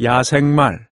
야생말.